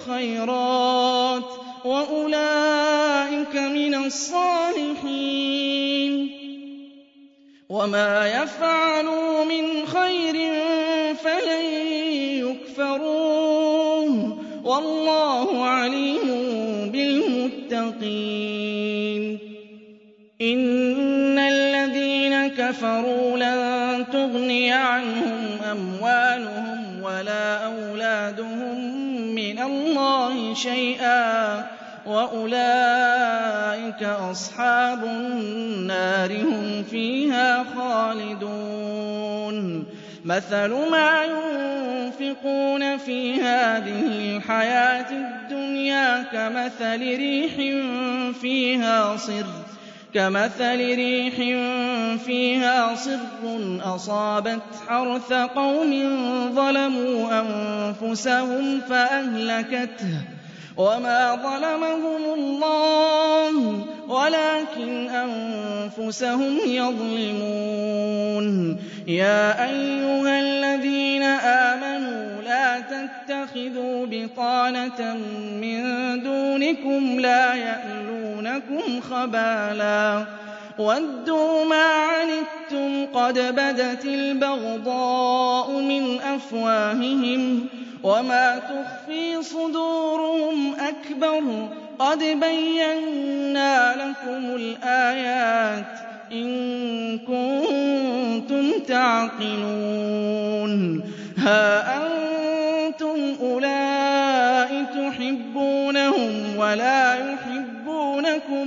الخيرات وأولئك من الصالحين وما يفعلوا من خير فلن يكفروه والله عليم بالمتقين إن الذين كفروا لن تغني عنهم أموالهم ولا أولادهم من الله شيئا وأولئك أصحاب النار هم فيها خالدون. مثل ما ينفقون في هذه الحياة الدنيا كمثل ريح فيها صر كمثل ريح فيها صر أصابت حرث قوم ظلموا أنفسهم فأهلكته وما ظلمهم الله ولكن أنفسهم يظلمون. يا أيها الذين آمنوا لا تتخذوا بطانة من دونكم لا يألونكم خبالاً. وَدُّوا مَا عَنِتُّمْ قَدْ بَدَتِ الْبَغْضَاءُ مِنْ أَفْوَاهِهِمْ وَمَا تُخْفِي صُدُورُهُمْ أَكْبَرُ قَدْ بَيَّنَّا لَكُمُ الْآيَاتِ إِن كُنتُمْ تَعْقِلُونَ هَا أَنتُمْ أُولَاءِ تُحِبُّونَهُمْ وَلَا يُحِبُّونَكُمْ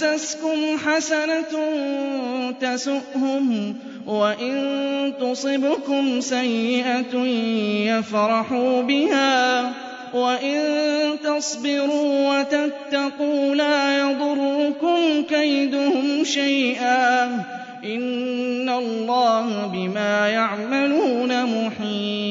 تَمْسَسْكُمْ حَسَنَةٌ تَسُؤْهُمْ وَإِن تُصِبْكُمْ سَيِّئَةٌ يَفْرَحُوا بِهَا وَإِن تَصْبِرُوا وَتَتَّقُوا لَا يَضُرُّكُمْ كَيْدُهُمْ شَيْئًا إِنَّ اللَّهَ بِمَا يَعْمَلُونَ مُحِيطٌ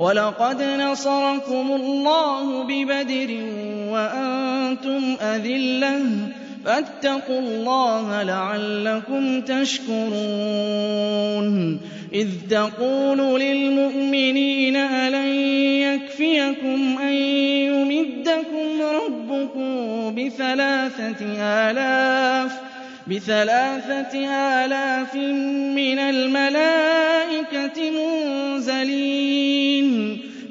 وَلَقَدْ نَصَرَكُمُ اللَّهُ بِبَدْرٍ وَأَنْتُمْ أَذِلَّةٌ فَاتَّقُوا اللَّهَ لَعَلَّكُمْ تَشْكُرُونَ إِذْ تَقُولُ لِلْمُؤْمِنِينَ أَلَنْ يَكْفِيَكُمْ أَنْ يُمِدَّكُمْ رَبُّكُمْ بِثَلَاثَةِ آلَافٍ بثلاثة آلاف من الملائكة منزلين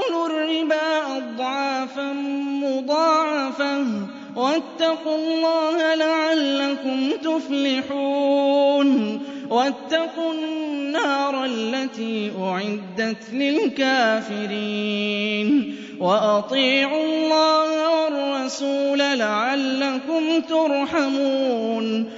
وَأَكُلُوا الرِّبَا أَضْعَافًا مُضَاعَفَةً وَاتَّقُوا اللَّهَ لَعَلَّكُمْ تُفْلِحُونَ وَاتَّقُوا النَّارَ الَّتِي أُعِدَّتْ لِلْكَافِرِينَ وَأَطِيعُوا اللَّهَ وَالرَّسُولَ لَعَلَّكُمْ تُرْحَمُونَ